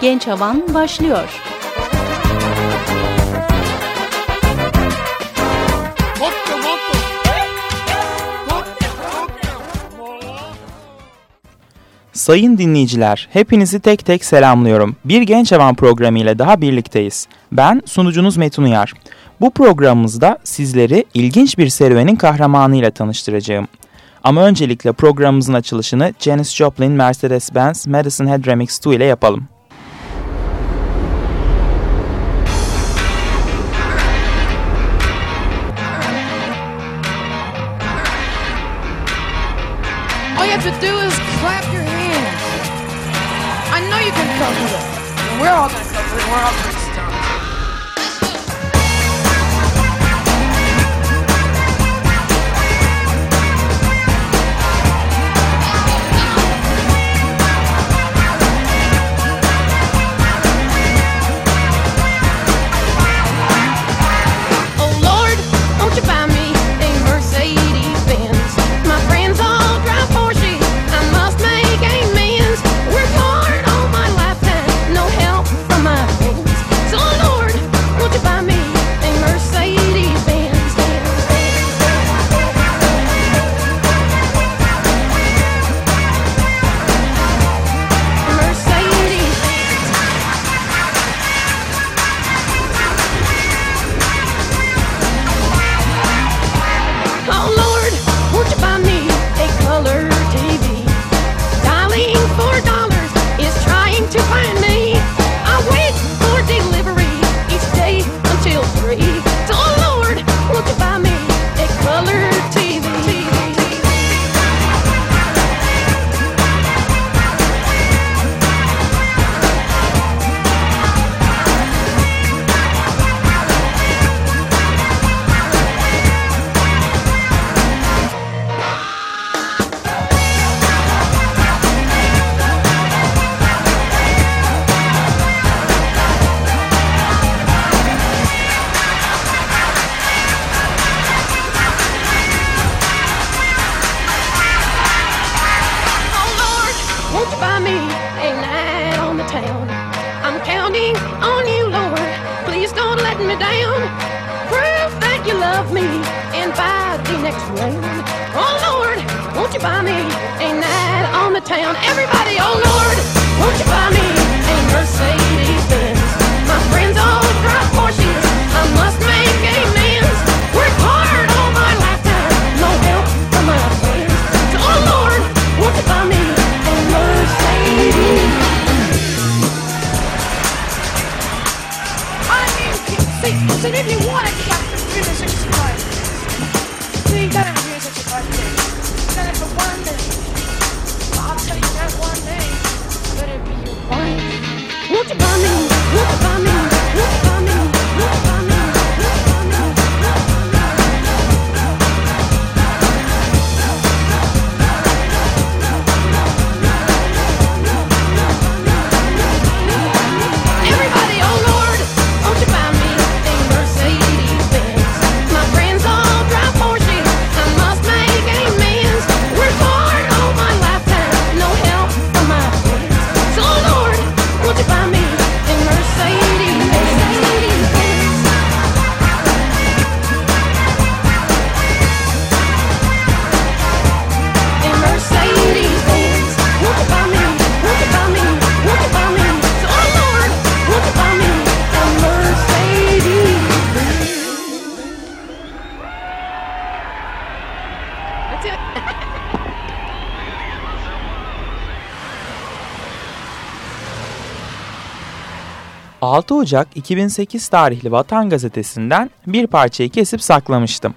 Genç Havan başlıyor. Sayın dinleyiciler, hepinizi tek tek selamlıyorum. Bir Genç Havan programı ile daha birlikteyiz. Ben sunucunuz Metin Uyar. Bu programımızda sizleri ilginç bir serüvenin kahramanıyla tanıştıracağım. Ama öncelikle programımızın açılışını Janis Joplin Mercedes-Benz Madison Head Remix 2 ile yapalım. ...6 Ocak 2008 tarihli Vatan Gazetesi'nden bir parçayı kesip saklamıştım.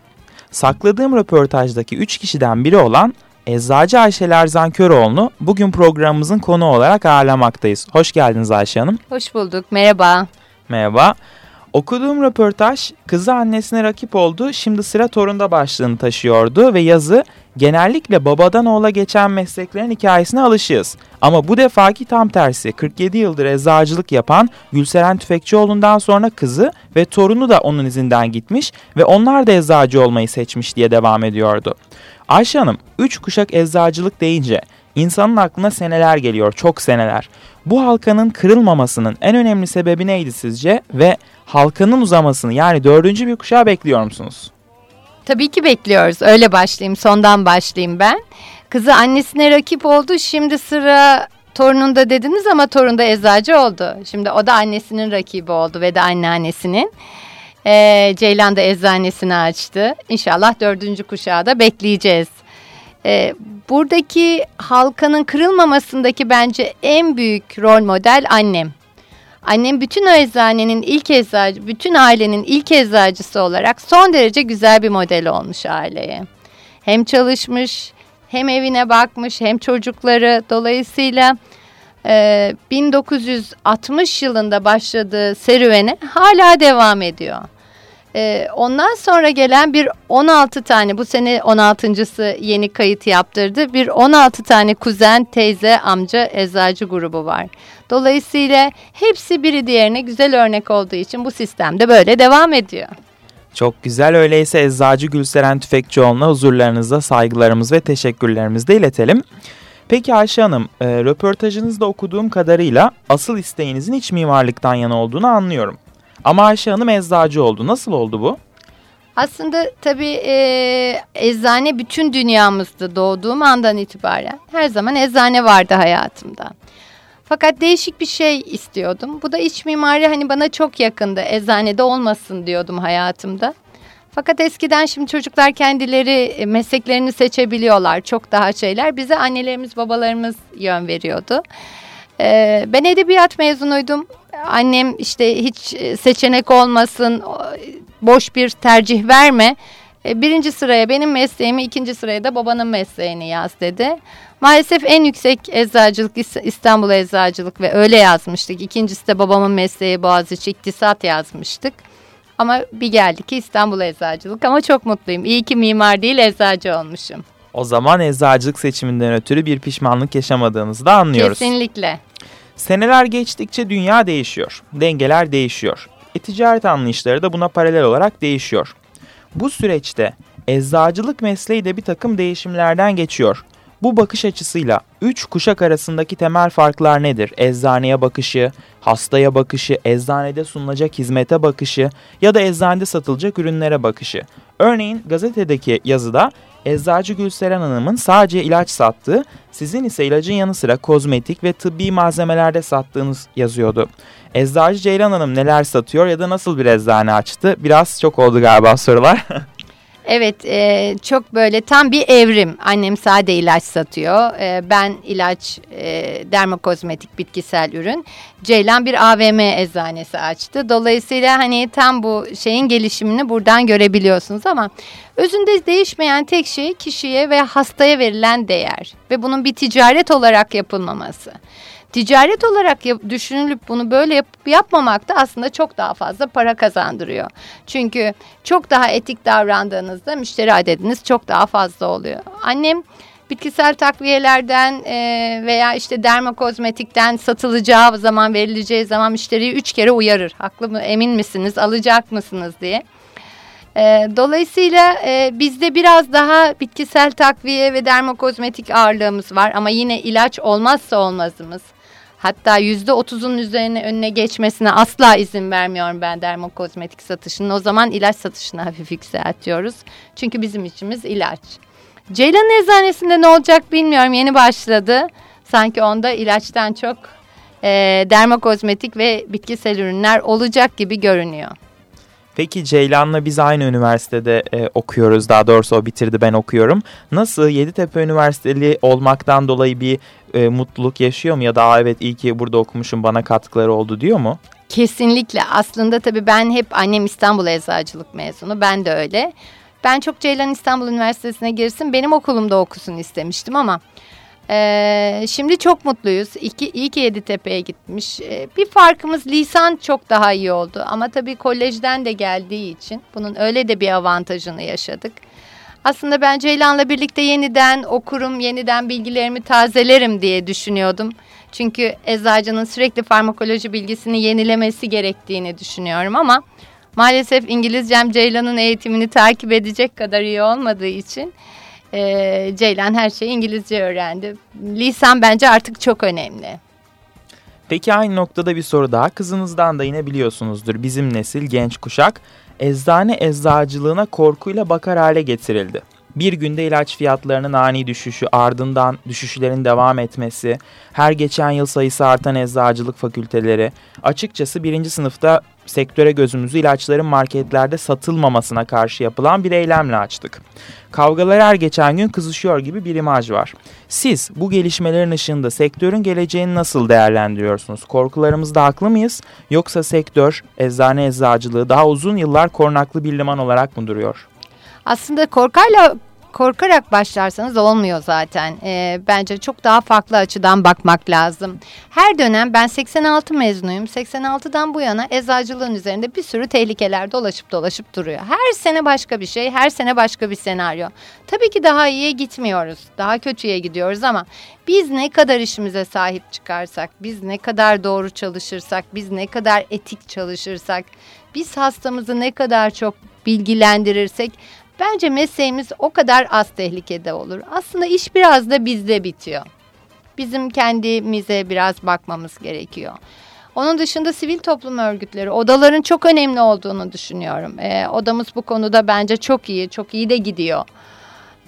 Sakladığım röportajdaki 3 kişiden biri olan Eczacı Ayşe Lerzan Köroğlu'nu bugün programımızın konu olarak ağırlamaktayız. Hoş geldiniz Ayşe Hanım. Hoş bulduk, merhaba. Merhaba. Okuduğum röportaj kızı annesine rakip oldu şimdi sıra torunda başlığını taşıyordu ve yazı genellikle babadan oğula geçen mesleklerin hikayesine alışığız. Ama bu defaki tam tersi 47 yıldır eczacılık yapan Gülseren Tüfekçioğlu'ndan sonra kızı ve torunu da onun izinden gitmiş ve onlar da eczacı olmayı seçmiş diye devam ediyordu. Ayşe Hanım 3 kuşak eczacılık deyince İnsanın aklına seneler geliyor, çok seneler. Bu halkanın kırılmamasının en önemli sebebi neydi sizce ve halkanın uzamasını yani dördüncü bir kuşağı bekliyor musunuz? Tabii ki bekliyoruz. Öyle başlayayım, sondan başlayayım ben. Kızı annesine rakip oldu. Şimdi sıra torununda dediniz ama torunda eczacı oldu. Şimdi o da annesinin rakibi oldu ve de anneannesinin. Ee, Ceylan da eczanesini açtı. İnşallah dördüncü kuşağı da bekleyeceğiz. Ee, buradaki halkanın kırılmamasındaki bence en büyük rol model annem. Annem bütün eczanenin ilk eczacı, bütün ailenin ilk eczacısı olarak son derece güzel bir model olmuş aileye. Hem çalışmış, hem evine bakmış, hem çocukları. Dolayısıyla e, 1960 yılında başladığı serüvene hala devam ediyor. E, ondan sonra gelen bir 16 tane, bu sene 16.sı yeni kayıt yaptırdı. Bir 16 tane kuzen, teyze, amca, eczacı grubu var. Dolayısıyla hepsi biri diğerine güzel örnek olduğu için bu sistemde böyle devam ediyor. Çok güzel öyleyse Eczacı Gülseren Tüfekçioğlu'na huzurlarınızda saygılarımız ve teşekkürlerimizi de iletelim. Peki Ayşe Hanım, e, röportajınızda okuduğum kadarıyla asıl isteğinizin iç mimarlıktan yana olduğunu anlıyorum. Ama Ayşe Hanım eczacı oldu. Nasıl oldu bu? Aslında tabii e, eczane bütün dünyamızda doğduğum andan itibaren her zaman eczane vardı hayatımda. Fakat değişik bir şey istiyordum. Bu da iç mimari hani bana çok yakındı. Eczanede olmasın diyordum hayatımda. Fakat eskiden şimdi çocuklar kendileri e, mesleklerini seçebiliyorlar. Çok daha şeyler. Bize annelerimiz babalarımız yön veriyordu. Ee, ben edebiyat mezunuydum. Annem işte hiç e, seçenek olmasın, boş bir tercih verme. E, birinci sıraya benim mesleğimi, ikinci sıraya da babanın mesleğini yaz dedi. Maalesef en yüksek eczacılık İstanbul Eczacılık ve öyle yazmıştık. İkincisi de babamın mesleği Boğaziçi İktisat yazmıştık. Ama bir geldi ki İstanbul Eczacılık ama çok mutluyum. İyi ki mimar değil eczacı olmuşum. O zaman eczacılık seçiminden ötürü bir pişmanlık yaşamadığınızı da anlıyoruz. Kesinlikle. Seneler geçtikçe dünya değişiyor. Dengeler değişiyor. E-ticaret anlayışları da buna paralel olarak değişiyor. Bu süreçte eczacılık mesleği de bir takım değişimlerden geçiyor. Bu bakış açısıyla 3 kuşak arasındaki temel farklar nedir? Eczaneye bakışı, hastaya bakışı, eczanede sunulacak hizmete bakışı ya da eczanede satılacak ürünlere bakışı. Örneğin gazetedeki yazıda Eczacı Gülseren Hanım'ın sadece ilaç sattığı, sizin ise ilacın yanı sıra kozmetik ve tıbbi malzemelerde sattığınız yazıyordu. Eczacı Ceylan Hanım neler satıyor ya da nasıl bir eczane açtı? Biraz çok oldu galiba sorular. Evet e, çok böyle tam bir evrim. Annem sade ilaç satıyor. E, ben ilaç e, dermokozmetik bitkisel ürün. Ceylan bir AVM eczanesi açtı. Dolayısıyla hani tam bu şeyin gelişimini buradan görebiliyorsunuz ama özünde değişmeyen tek şey kişiye ve hastaya verilen değer ve bunun bir ticaret olarak yapılmaması ticaret olarak yap, düşünülüp bunu böyle yap, yapmamak da aslında çok daha fazla para kazandırıyor. Çünkü çok daha etik davrandığınızda müşteri adediniz çok daha fazla oluyor. Annem bitkisel takviyelerden e, veya işte dermokozmetikten satılacağı zaman verileceği zaman müşteriyi üç kere uyarır. Haklı mı emin misiniz alacak mısınız diye. E, dolayısıyla e, bizde biraz daha bitkisel takviye ve dermokozmetik ağırlığımız var ama yine ilaç olmazsa olmazımız. Hatta yüzde otuzun üzerine önüne geçmesine asla izin vermiyorum ben dermokozmetik satışının. O zaman ilaç satışını hafif yükseltiyoruz. Çünkü bizim içimiz ilaç. Ceylan eczanesinde ne olacak bilmiyorum. Yeni başladı. Sanki onda ilaçtan çok e, dermokozmetik ve bitkisel ürünler olacak gibi görünüyor. Peki Ceylan'la biz aynı üniversitede e, okuyoruz. Daha doğrusu o bitirdi ben okuyorum. Nasıl Yeditepe Üniversiteli olmaktan dolayı bir e, mutluluk yaşıyor mu? Ya da evet iyi ki burada okumuşum bana katkıları oldu diyor mu? Kesinlikle. Aslında tabii ben hep annem İstanbul Eczacılık mezunu. Ben de öyle. Ben çok Ceylan İstanbul Üniversitesi'ne girsin. Benim okulumda okusun istemiştim ama... Ee, şimdi çok mutluyuz. İki, iyi ki Yeditepe'ye gitmiş. Ee, bir farkımız lisan çok daha iyi oldu. Ama tabii kolejden de geldiği için bunun öyle de bir avantajını yaşadık. Aslında ben Ceylan'la birlikte yeniden okurum, yeniden bilgilerimi tazelerim diye düşünüyordum. Çünkü eczacının sürekli farmakoloji bilgisini yenilemesi gerektiğini düşünüyorum ama maalesef İngilizcem Ceylan'ın eğitimini takip edecek kadar iyi olmadığı için e, Ceylan her şeyi İngilizce öğrendi. Lisan bence artık çok önemli. Peki aynı noktada bir soru daha. Kızınızdan da yine biliyorsunuzdur. Bizim nesil genç kuşak eczane eczacılığına korkuyla bakar hale getirildi. Bir günde ilaç fiyatlarının ani düşüşü, ardından düşüşlerin devam etmesi, her geçen yıl sayısı artan eczacılık fakülteleri, açıkçası birinci sınıfta sektöre gözümüzü ilaçların marketlerde satılmamasına karşı yapılan bir eylemle açtık. Kavgalar her geçen gün kızışıyor gibi bir imaj var. Siz bu gelişmelerin ışığında sektörün geleceğini nasıl değerlendiriyorsunuz? Korkularımızda haklı mıyız? Yoksa sektör, eczane eczacılığı daha uzun yıllar korunaklı bir liman olarak mı duruyor? Aslında korkayla korkarak başlarsanız olmuyor zaten. E, bence çok daha farklı açıdan bakmak lazım. Her dönem ben 86 mezunuyum. 86'dan bu yana eczacılığın üzerinde bir sürü tehlikeler dolaşıp dolaşıp duruyor. Her sene başka bir şey, her sene başka bir senaryo. Tabii ki daha iyiye gitmiyoruz. Daha kötüye gidiyoruz ama biz ne kadar işimize sahip çıkarsak, biz ne kadar doğru çalışırsak, biz ne kadar etik çalışırsak, biz hastamızı ne kadar çok bilgilendirirsek Bence mesleğimiz o kadar az tehlikede olur. Aslında iş biraz da bizde bitiyor. Bizim kendimize biraz bakmamız gerekiyor. Onun dışında sivil toplum örgütleri, odaların çok önemli olduğunu düşünüyorum. E, odamız bu konuda bence çok iyi, çok iyi de gidiyor.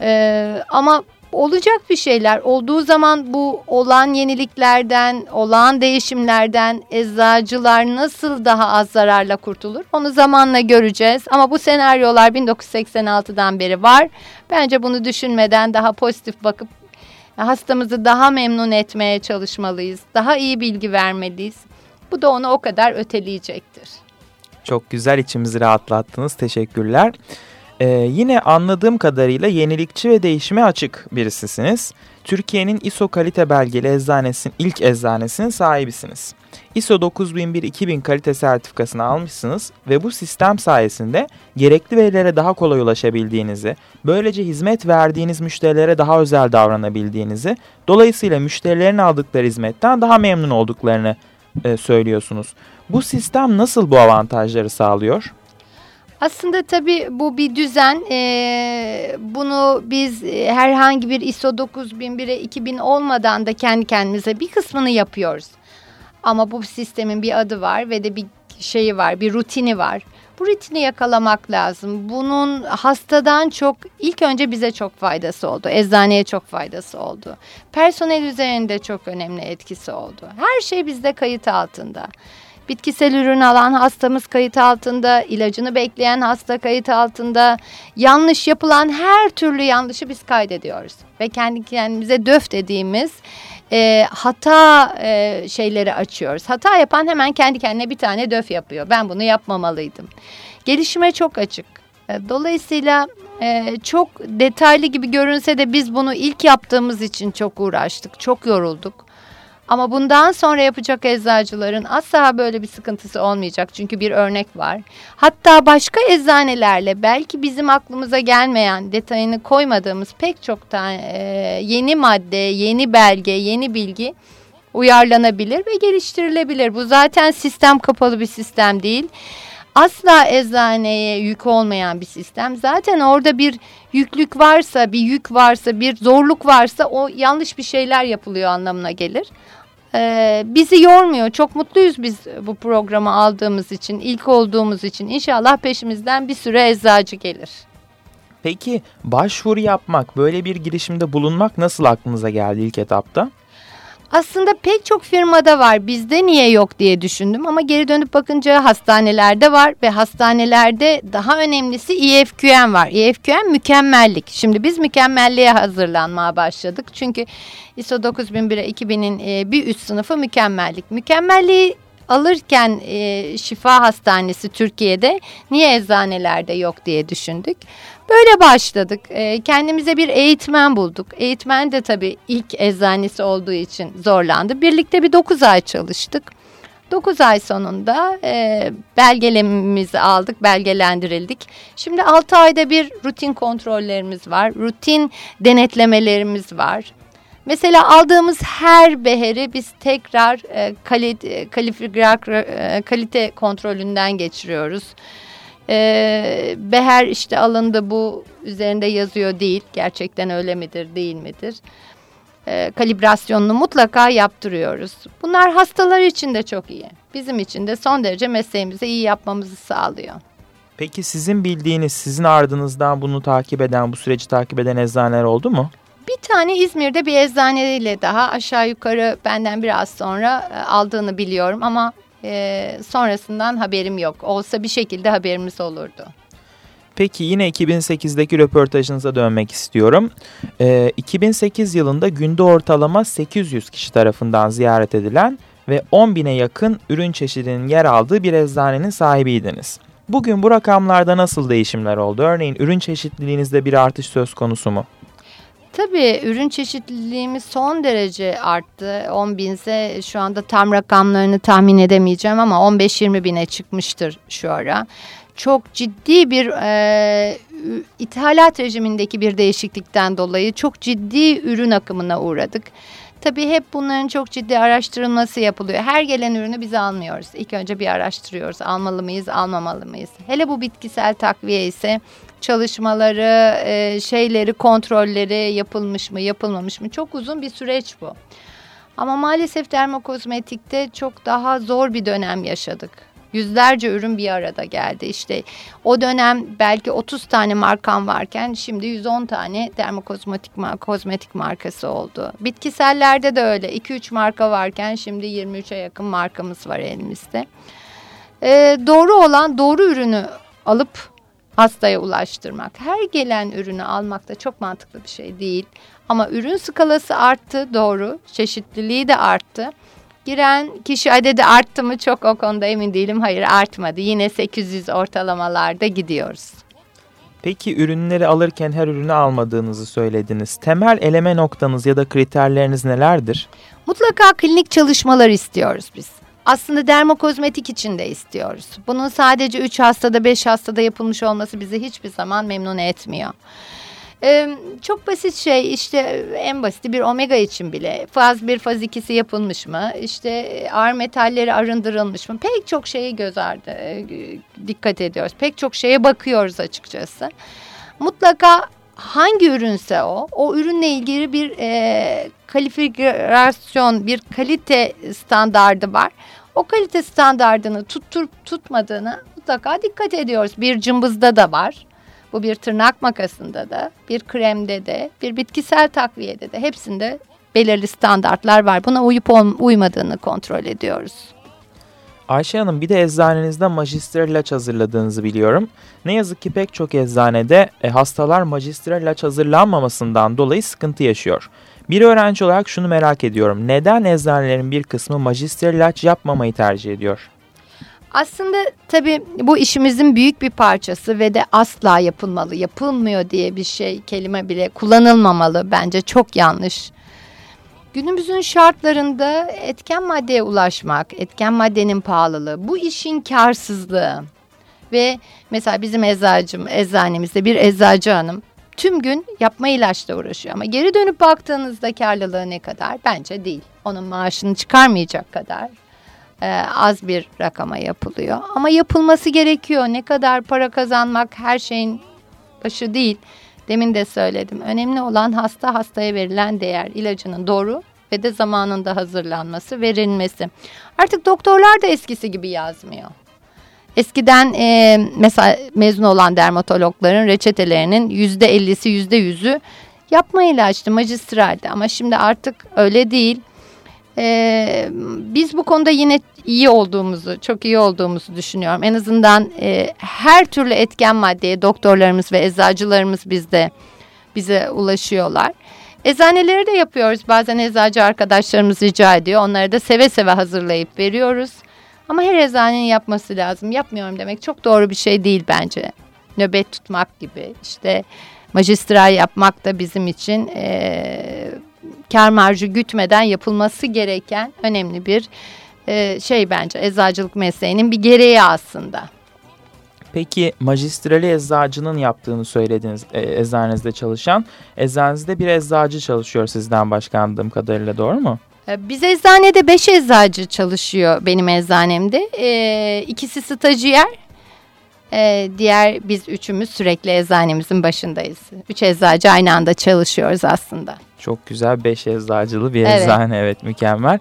E, ama olacak bir şeyler. Olduğu zaman bu olan yeniliklerden, olan değişimlerden eczacılar nasıl daha az zararla kurtulur? Onu zamanla göreceğiz. Ama bu senaryolar 1986'dan beri var. Bence bunu düşünmeden daha pozitif bakıp hastamızı daha memnun etmeye çalışmalıyız. Daha iyi bilgi vermeliyiz. Bu da onu o kadar öteleyecektir. Çok güzel içimizi rahatlattınız. Teşekkürler. Ee, yine anladığım kadarıyla yenilikçi ve değişime açık birisisiniz. Türkiye'nin ISO kalite belgeli eczanesinin ilk eczanesinin sahibisiniz. ISO 9001-2000 kalite sertifikasını almışsınız ve bu sistem sayesinde gerekli verilere daha kolay ulaşabildiğinizi, böylece hizmet verdiğiniz müşterilere daha özel davranabildiğinizi, dolayısıyla müşterilerin aldıkları hizmetten daha memnun olduklarını e, söylüyorsunuz. Bu sistem nasıl bu avantajları sağlıyor? Aslında tabii bu bir düzen. Ee, bunu biz e, herhangi bir ISO 9001'e 2000 olmadan da kendi kendimize bir kısmını yapıyoruz. Ama bu sistemin bir adı var ve de bir şeyi var, bir rutini var. Bu rutini yakalamak lazım. Bunun hastadan çok ilk önce bize çok faydası oldu. Eczaneye çok faydası oldu. Personel üzerinde çok önemli etkisi oldu. Her şey bizde kayıt altında. Bitkisel ürün alan hastamız kayıt altında, ilacını bekleyen hasta kayıt altında. Yanlış yapılan her türlü yanlışı biz kaydediyoruz. Ve kendi kendimize döf dediğimiz e, hata e, şeyleri açıyoruz. Hata yapan hemen kendi kendine bir tane döf yapıyor. Ben bunu yapmamalıydım. Gelişime çok açık. E, dolayısıyla e, çok detaylı gibi görünse de biz bunu ilk yaptığımız için çok uğraştık, çok yorulduk. Ama bundan sonra yapacak eczacıların asla böyle bir sıkıntısı olmayacak. Çünkü bir örnek var. Hatta başka eczanelerle belki bizim aklımıza gelmeyen detayını koymadığımız pek çok tane e, yeni madde, yeni belge, yeni bilgi uyarlanabilir ve geliştirilebilir. Bu zaten sistem kapalı bir sistem değil asla eczaneye yük olmayan bir sistem. Zaten orada bir yüklük varsa, bir yük varsa, bir zorluk varsa o yanlış bir şeyler yapılıyor anlamına gelir. Ee, bizi yormuyor. Çok mutluyuz biz bu programı aldığımız için, ilk olduğumuz için. İnşallah peşimizden bir sürü eczacı gelir. Peki başvuru yapmak, böyle bir girişimde bulunmak nasıl aklınıza geldi ilk etapta? Aslında pek çok firmada var. Bizde niye yok diye düşündüm ama geri dönüp bakınca hastanelerde var ve hastanelerde daha önemlisi EFQM var. EFQM mükemmellik. Şimdi biz mükemmelliğe hazırlanmaya başladık. Çünkü ISO 9001'e 2000'in e, bir üst sınıfı mükemmellik. Mükemmelliği alırken e, şifa hastanesi Türkiye'de niye eczanelerde yok diye düşündük. Böyle başladık. E, kendimize bir eğitmen bulduk. Eğitmen de tabii ilk eczanesi olduğu için zorlandı. Birlikte bir 9 ay çalıştık. 9 ay sonunda e, belgelemimizi aldık, belgelendirildik. Şimdi 6 ayda bir rutin kontrollerimiz var, rutin denetlemelerimiz var. Mesela aldığımız her beheri biz tekrar e, kalite, e, kalite kontrolünden geçiriyoruz. E, Beher işte alındı bu üzerinde yazıyor değil. Gerçekten öyle midir değil midir? E, kalibrasyonunu mutlaka yaptırıyoruz. Bunlar hastalar için de çok iyi. Bizim için de son derece mesleğimizi iyi yapmamızı sağlıyor. Peki sizin bildiğiniz, sizin ardınızdan bunu takip eden, bu süreci takip eden eczaneler oldu mu? Bir tane İzmir'de bir eczaneyle daha aşağı yukarı benden biraz sonra e, aldığını biliyorum ama e, sonrasından haberim yok. Olsa bir şekilde haberimiz olurdu. Peki yine 2008'deki röportajınıza dönmek istiyorum. Ee, 2008 yılında günde ortalama 800 kişi tarafından ziyaret edilen ve 10 bine yakın ürün çeşidinin yer aldığı bir eczanenin sahibiydiniz. Bugün bu rakamlarda nasıl değişimler oldu? Örneğin ürün çeşitliliğinizde bir artış söz konusu mu? Tabii ürün çeşitliliğimiz son derece arttı. 10 binse şu anda tam rakamlarını tahmin edemeyeceğim ama 15-20 bine çıkmıştır şu ara. Çok ciddi bir e, ithalat rejimindeki bir değişiklikten dolayı çok ciddi ürün akımına uğradık. Tabii hep bunların çok ciddi araştırılması yapılıyor. Her gelen ürünü biz almıyoruz. İlk önce bir araştırıyoruz. Almalı mıyız, almamalı mıyız? Hele bu bitkisel takviye ise çalışmaları, e, şeyleri, kontrolleri yapılmış mı, yapılmamış mı? Çok uzun bir süreç bu. Ama maalesef dermokozmetikte çok daha zor bir dönem yaşadık. Yüzlerce ürün bir arada geldi. İşte o dönem belki 30 tane markam varken şimdi 110 tane dermokozmetik kozmetik markası oldu. Bitkisellerde de öyle. 2-3 marka varken şimdi 23'e yakın markamız var elimizde. Ee, doğru olan doğru ürünü alıp hastaya ulaştırmak. Her gelen ürünü almak da çok mantıklı bir şey değil. Ama ürün skalası arttı doğru. Çeşitliliği de arttı. Giren kişi adedi arttı mı çok o konuda emin değilim. Hayır artmadı. Yine 800 ortalamalarda gidiyoruz. Peki ürünleri alırken her ürünü almadığınızı söylediniz. Temel eleme noktanız ya da kriterleriniz nelerdir? Mutlaka klinik çalışmalar istiyoruz biz. Aslında dermokozmetik için de istiyoruz. Bunun sadece 3 hastada 5 hastada yapılmış olması bizi hiçbir zaman memnun etmiyor. Ee, çok basit şey işte en basiti bir omega için bile faz 1 faz 2'si yapılmış mı? İşte ağır metalleri arındırılmış mı? Pek çok şeyi göz ardı e, dikkat ediyoruz. Pek çok şeye bakıyoruz açıkçası. Mutlaka hangi ürünse o o ürünle ilgili bir e, kalifikasyon bir kalite standardı var. O kalite standardını tutturup tutmadığını mutlaka dikkat ediyoruz. Bir cımbızda da var bu bir tırnak makasında da, bir kremde de, bir bitkisel takviyede de hepsinde belirli standartlar var. Buna uyup uymadığını kontrol ediyoruz. Ayşe Hanım bir de eczanenizde majistral ilaç hazırladığınızı biliyorum. Ne yazık ki pek çok eczanede e, hastalar majistral ilaç hazırlanmamasından dolayı sıkıntı yaşıyor. Bir öğrenci olarak şunu merak ediyorum. Neden eczanelerin bir kısmı majistral ilaç yapmamayı tercih ediyor? Aslında tabii bu işimizin büyük bir parçası ve de asla yapılmalı, yapılmıyor diye bir şey kelime bile kullanılmamalı bence çok yanlış. Günümüzün şartlarında etken maddeye ulaşmak, etken maddenin pahalılığı, bu işin karsızlığı ve mesela bizim eczacım, eczanemizde bir eczacı hanım tüm gün yapma ilaçla uğraşıyor. Ama geri dönüp baktığınızda karlılığı ne kadar? Bence değil. Onun maaşını çıkarmayacak kadar e, az bir rakama yapılıyor. Ama yapılması gerekiyor. Ne kadar para kazanmak her şeyin başı değil. Demin de söyledim. Önemli olan hasta hastaya verilen değer. ilacının doğru ve de zamanında hazırlanması, verilmesi. Artık doktorlar da eskisi gibi yazmıyor. Eskiden e, mesela mezun olan dermatologların reçetelerinin yüzde ellisi yüzde yüzü yapma ilaçtı, magistraldi ama şimdi artık öyle değil. E, biz bu konuda yine iyi olduğumuzu, çok iyi olduğumuzu düşünüyorum. En azından e, her türlü etken maddeye doktorlarımız ve eczacılarımız bizde bize ulaşıyorlar. Eczaneleri de yapıyoruz. Bazen eczacı arkadaşlarımız rica ediyor. Onları da seve seve hazırlayıp veriyoruz. Ama her eczanenin yapması lazım. Yapmıyorum demek çok doğru bir şey değil bence. Nöbet tutmak gibi işte majistral yapmak da bizim için e, kar marjı gütmeden yapılması gereken önemli bir e, şey bence eczacılık mesleğinin bir gereği aslında. Peki magistrali eczacının yaptığını söylediniz e, eczanenizde çalışan. Eczanenizde bir eczacı çalışıyor sizden başka anladığım kadarıyla doğru mu? E, biz eczanede beş eczacı çalışıyor benim eczanemde. E, ikisi stajyer, Ee, diğer biz üçümüz sürekli eczanemizin başındayız. Üç eczacı aynı anda çalışıyoruz aslında. Çok güzel beş eczacılı bir Evet. eczane evet mükemmel.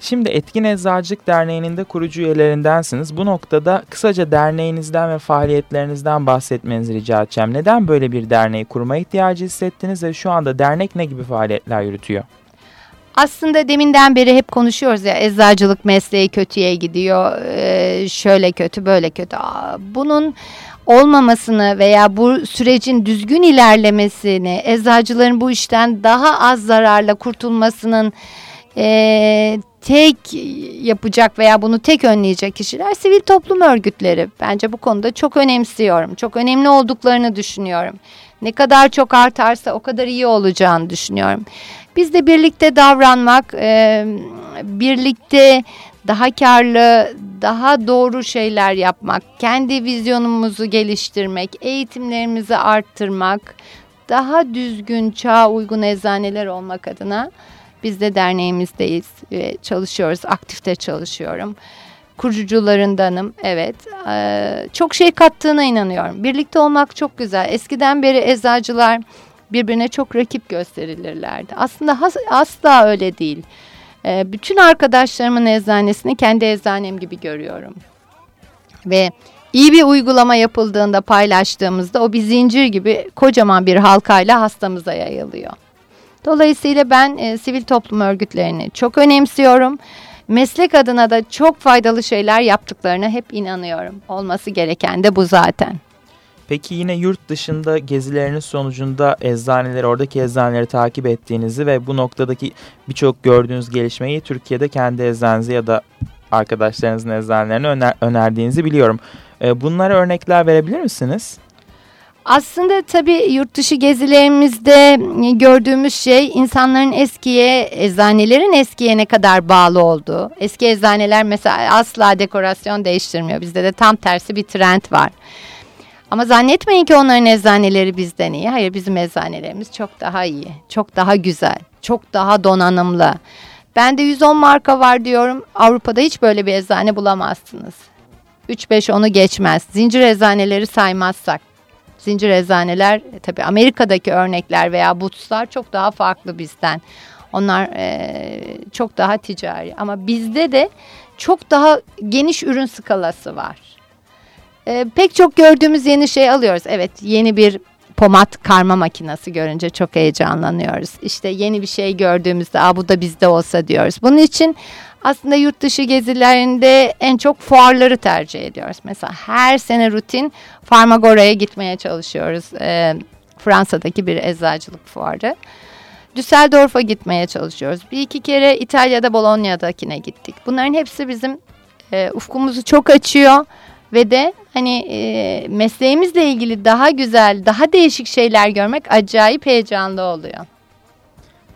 Şimdi Etkin Eczacılık Derneği'nin de kurucu üyelerindensiniz. Bu noktada kısaca derneğinizden ve faaliyetlerinizden bahsetmenizi rica edeceğim. Neden böyle bir derneği kurma ihtiyacı hissettiniz ve şu anda dernek ne gibi faaliyetler yürütüyor? Aslında deminden beri hep konuşuyoruz ya eczacılık mesleği kötüye gidiyor. Ee, şöyle kötü böyle kötü. Aa, bunun olmamasını veya bu sürecin düzgün ilerlemesini, eczacıların bu işten daha az zararla kurtulmasının e, tek yapacak veya bunu tek önleyecek kişiler sivil toplum örgütleri. Bence bu konuda çok önemsiyorum. Çok önemli olduklarını düşünüyorum. Ne kadar çok artarsa o kadar iyi olacağını düşünüyorum. Biz de birlikte davranmak, e, birlikte daha karlı, daha doğru şeyler yapmak, kendi vizyonumuzu geliştirmek, eğitimlerimizi arttırmak, daha düzgün, çağa uygun eczaneler olmak adına biz de derneğimizdeyiz ve çalışıyoruz, aktifte çalışıyorum. Kurucularındanım, evet. Ee, çok şey kattığına inanıyorum. Birlikte olmak çok güzel. Eskiden beri eczacılar birbirine çok rakip gösterilirlerdi. Aslında has, asla öyle değil. Ee, bütün arkadaşlarımın eczanesini kendi eczanem gibi görüyorum. Ve iyi bir uygulama yapıldığında paylaştığımızda o bir zincir gibi kocaman bir halkayla hastamıza yayılıyor. Dolayısıyla ben e, sivil toplum örgütlerini çok önemsiyorum. Meslek adına da çok faydalı şeyler yaptıklarına hep inanıyorum. Olması gereken de bu zaten. Peki yine yurt dışında gezileriniz sonucunda eczaneleri, oradaki eczaneleri takip ettiğinizi ve bu noktadaki birçok gördüğünüz gelişmeyi Türkiye'de kendi eczanenize ya da arkadaşlarınızın eczanelerine öner önerdiğinizi biliyorum. E, bunlara örnekler verebilir misiniz? Aslında tabii yurt dışı gezilerimizde gördüğümüz şey insanların eskiye, eczanelerin eskiye ne kadar bağlı olduğu. Eski eczaneler mesela asla dekorasyon değiştirmiyor. Bizde de tam tersi bir trend var. Ama zannetmeyin ki onların eczaneleri bizden iyi. Hayır bizim eczanelerimiz çok daha iyi, çok daha güzel, çok daha donanımlı. Ben de 110 marka var diyorum. Avrupa'da hiç böyle bir eczane bulamazsınız. 3-5 onu geçmez. Zincir eczaneleri saymazsak. Zincir eczaneler e, tabii Amerika'daki örnekler veya Boots'lar çok daha farklı bizden. Onlar e, çok daha ticari ama bizde de çok daha geniş ürün skalası var. E, pek çok gördüğümüz yeni şey alıyoruz. Evet yeni bir pomat karma makinesi görünce çok heyecanlanıyoruz. İşte yeni bir şey gördüğümüzde Aa, bu da bizde olsa diyoruz. Bunun için aslında yurt dışı gezilerinde en çok fuarları tercih ediyoruz. Mesela her sene rutin Farmagora'ya gitmeye çalışıyoruz. Ee, Fransa'daki bir eczacılık fuarı. Düsseldorf'a gitmeye çalışıyoruz. Bir iki kere İtalya'da Bologna'dakine gittik. Bunların hepsi bizim e, ufkumuzu çok açıyor ve de hani e, mesleğimizle ilgili daha güzel, daha değişik şeyler görmek acayip heyecanlı oluyor.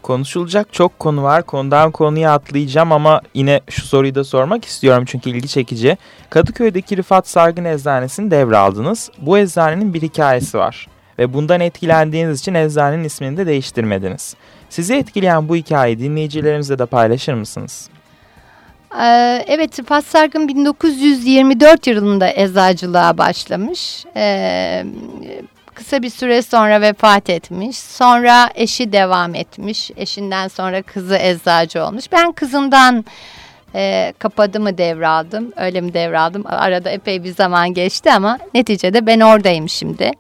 Konuşulacak çok konu var. Konudan konuya atlayacağım ama yine şu soruyu da sormak istiyorum çünkü ilgi çekici. Kadıköy'deki Rıfat Sargın Eczanesini devraldınız. Bu eczanenin bir hikayesi var. Ve bundan etkilendiğiniz için eczanenin ismini de değiştirmediniz. Sizi etkileyen bu hikayeyi dinleyicilerimizle de paylaşır mısınız? Ee, evet Rıfat Sargın 1924 yılında eczacılığa başlamış. Ee, kısa bir süre sonra vefat etmiş. Sonra eşi devam etmiş. Eşinden sonra kızı eczacı olmuş. Ben kızından e, kapadımı devraldım. Öyle mi devraldım? Arada epey bir zaman geçti ama neticede ben oradayım şimdi.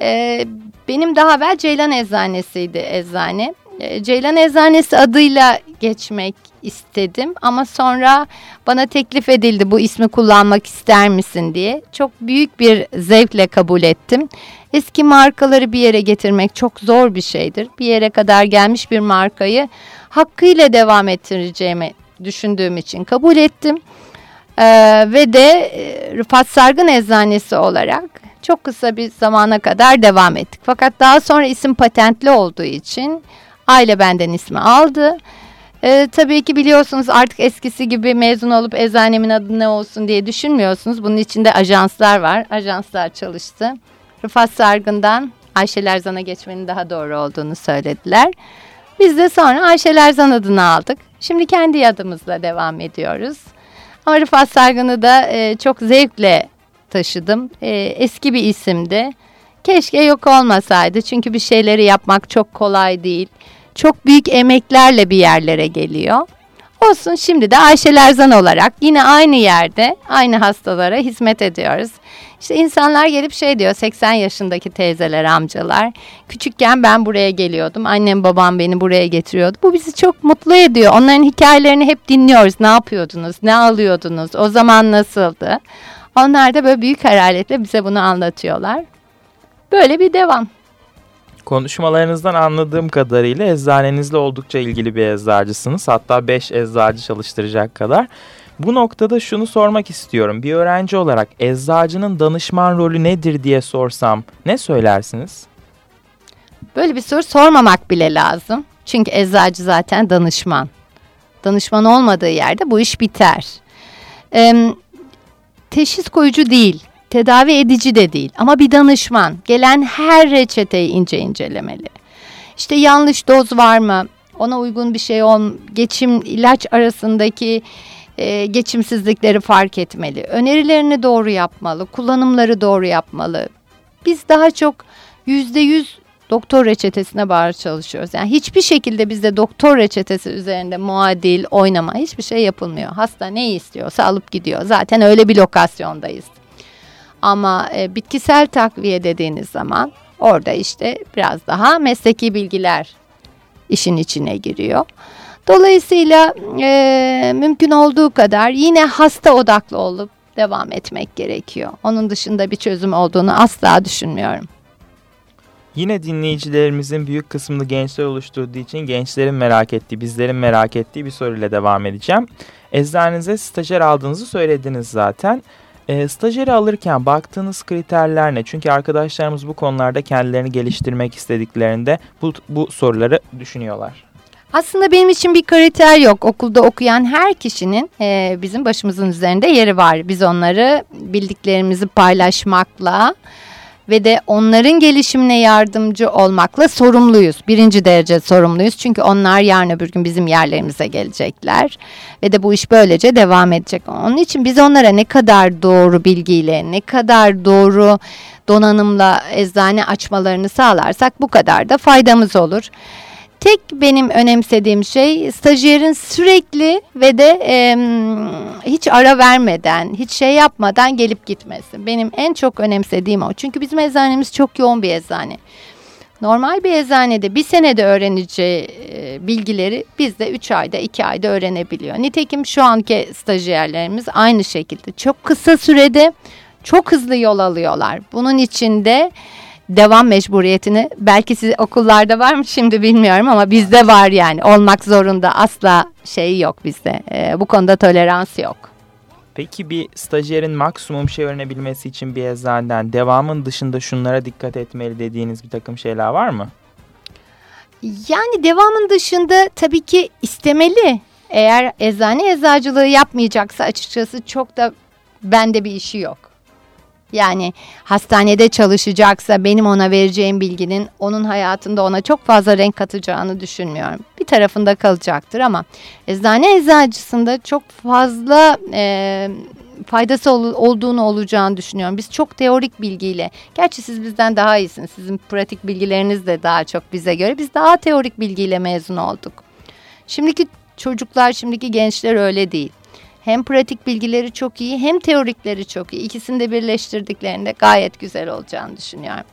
E, benim daha evvel Ceylan Eczanesiydi eczane. Ceylan Eczanesi adıyla geçmek istedim ama sonra bana teklif edildi bu ismi kullanmak ister misin diye. Çok büyük bir zevkle kabul ettim. Eski markaları bir yere getirmek çok zor bir şeydir. Bir yere kadar gelmiş bir markayı hakkıyla devam ettireceğimi düşündüğüm için kabul ettim. Ee, ve de e, Rıfat Sargın Eczanesi olarak çok kısa bir zamana kadar devam ettik. Fakat daha sonra isim patentli olduğu için aile benden ismi aldı. Ee, tabii ki biliyorsunuz artık eskisi gibi mezun olup eczanemin adı ne olsun diye düşünmüyorsunuz. Bunun içinde ajanslar var. Ajanslar çalıştı. Rıfat Sargın'dan Ayşe Lerzan'a geçmenin daha doğru olduğunu söylediler. Biz de sonra Ayşe Lerzan adını aldık. Şimdi kendi adımızla devam ediyoruz. Ama Rıfat Sargın'ı da e, çok zevkle taşıdım. E, eski bir isimdi. Keşke yok olmasaydı çünkü bir şeyleri yapmak çok kolay değil. Çok büyük emeklerle bir yerlere geliyor. Olsun şimdi de Ayşe Lerzan olarak yine aynı yerde aynı hastalara hizmet ediyoruz. İşte insanlar gelip şey diyor 80 yaşındaki teyzeler amcalar küçükken ben buraya geliyordum annem babam beni buraya getiriyordu. Bu bizi çok mutlu ediyor onların hikayelerini hep dinliyoruz ne yapıyordunuz ne alıyordunuz o zaman nasıldı. Onlar da böyle büyük hararetle bize bunu anlatıyorlar. Böyle bir devam. Konuşmalarınızdan anladığım kadarıyla eczanenizle oldukça ilgili bir eczacısınız. Hatta 5 eczacı çalıştıracak kadar. Bu noktada şunu sormak istiyorum. Bir öğrenci olarak eczacının danışman rolü nedir diye sorsam ne söylersiniz? Böyle bir soru sormamak bile lazım. Çünkü eczacı zaten danışman. Danışman olmadığı yerde bu iş biter. Ee, teşhis koyucu değil tedavi edici de değil ama bir danışman gelen her reçeteyi ince incelemeli. İşte yanlış doz var mı? Ona uygun bir şey ol, geçim ilaç arasındaki e, geçimsizlikleri fark etmeli. Önerilerini doğru yapmalı, kullanımları doğru yapmalı. Biz daha çok yüzde yüz doktor reçetesine bağlı çalışıyoruz. Yani hiçbir şekilde bizde doktor reçetesi üzerinde muadil, oynama hiçbir şey yapılmıyor. Hasta ne istiyorsa alıp gidiyor. Zaten öyle bir lokasyondayız. Ama e, bitkisel takviye dediğiniz zaman orada işte biraz daha mesleki bilgiler işin içine giriyor. Dolayısıyla e, mümkün olduğu kadar yine hasta odaklı olup devam etmek gerekiyor. Onun dışında bir çözüm olduğunu asla düşünmüyorum. Yine dinleyicilerimizin büyük kısmını gençler oluşturduğu için gençlerin merak ettiği, bizlerin merak ettiği bir soruyla devam edeceğim. Eczanenize stajyer aldığınızı söylediniz zaten. E, stajyeri alırken baktığınız kriterler ne? Çünkü arkadaşlarımız bu konularda kendilerini geliştirmek istediklerinde bu, bu soruları düşünüyorlar. Aslında benim için bir kriter yok. Okulda okuyan her kişinin e, bizim başımızın üzerinde yeri var. Biz onları bildiklerimizi paylaşmakla ve de onların gelişimine yardımcı olmakla sorumluyuz. Birinci derece sorumluyuz. Çünkü onlar yarın öbür gün bizim yerlerimize gelecekler. Ve de bu iş böylece devam edecek. Onun için biz onlara ne kadar doğru bilgiyle, ne kadar doğru donanımla eczane açmalarını sağlarsak bu kadar da faydamız olur. Tek benim önemsediğim şey stajyerin sürekli ve de e, hiç ara vermeden, hiç şey yapmadan gelip gitmesi. Benim en çok önemsediğim o. Çünkü bizim eczanemiz çok yoğun bir eczane. Normal bir eczanede bir senede öğreneceği e, bilgileri bizde 3 ayda 2 ayda öğrenebiliyor. Nitekim şu anki stajyerlerimiz aynı şekilde çok kısa sürede çok hızlı yol alıyorlar. Bunun içinde devam mecburiyetini belki siz okullarda var mı şimdi bilmiyorum ama bizde var yani olmak zorunda asla şey yok bizde e, bu konuda tolerans yok. Peki bir stajyerin maksimum şey öğrenebilmesi için bir eczaneden devamın dışında şunlara dikkat etmeli dediğiniz bir takım şeyler var mı? Yani devamın dışında tabii ki istemeli. Eğer eczane eczacılığı yapmayacaksa açıkçası çok da bende bir işi yok. Yani hastanede çalışacaksa benim ona vereceğim bilginin onun hayatında ona çok fazla renk katacağını düşünmüyorum. Bir tarafında kalacaktır ama eczane eczacısında çok fazla e, faydası ol, olduğunu olacağını düşünüyorum. Biz çok teorik bilgiyle, gerçi siz bizden daha iyisiniz. Sizin pratik bilgileriniz de daha çok bize göre. Biz daha teorik bilgiyle mezun olduk. Şimdiki çocuklar, şimdiki gençler öyle değil. Hem pratik bilgileri çok iyi hem teorikleri çok iyi. İkisini de birleştirdiklerinde gayet güzel olacağını düşünüyorum.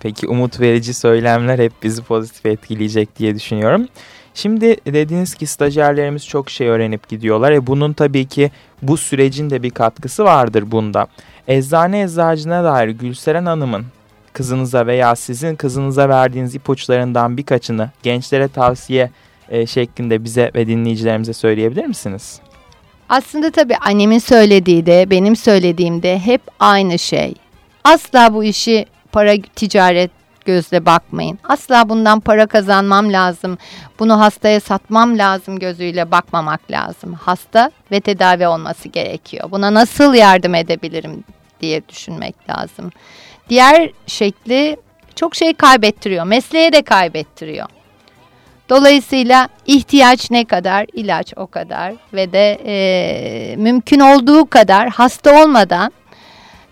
Peki umut verici söylemler hep bizi pozitif etkileyecek diye düşünüyorum. Şimdi dediniz ki stajyerlerimiz çok şey öğrenip gidiyorlar. E bunun tabii ki bu sürecin de bir katkısı vardır bunda. Eczane eczacına dair Gülseren Hanım'ın kızınıza veya sizin kızınıza verdiğiniz ipuçlarından birkaçını gençlere tavsiye e, şeklinde bize ve dinleyicilerimize söyleyebilir misiniz? Aslında tabii annemin söylediği de benim söylediğim de hep aynı şey. Asla bu işi para ticaret gözle bakmayın. Asla bundan para kazanmam lazım. Bunu hastaya satmam lazım gözüyle bakmamak lazım. Hasta ve tedavi olması gerekiyor. Buna nasıl yardım edebilirim diye düşünmek lazım. Diğer şekli çok şey kaybettiriyor. Mesleğe de kaybettiriyor. Dolayısıyla ihtiyaç ne kadar ilaç o kadar ve de e, mümkün olduğu kadar hasta olmadan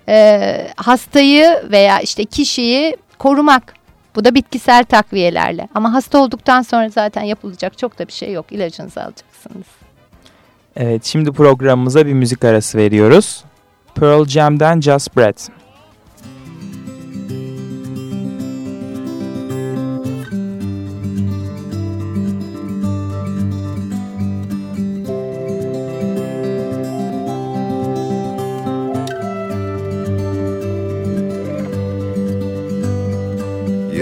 e, hastayı veya işte kişiyi korumak. Bu da bitkisel takviyelerle. Ama hasta olduktan sonra zaten yapılacak çok da bir şey yok. İlacınızı alacaksınız. Evet şimdi programımıza bir müzik arası veriyoruz. Pearl Jam'den Just Breath.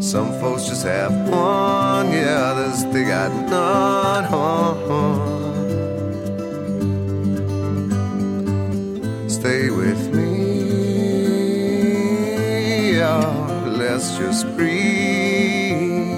Some folks just have one, yeah, others they got none. Stay with me, yeah, let's just breathe.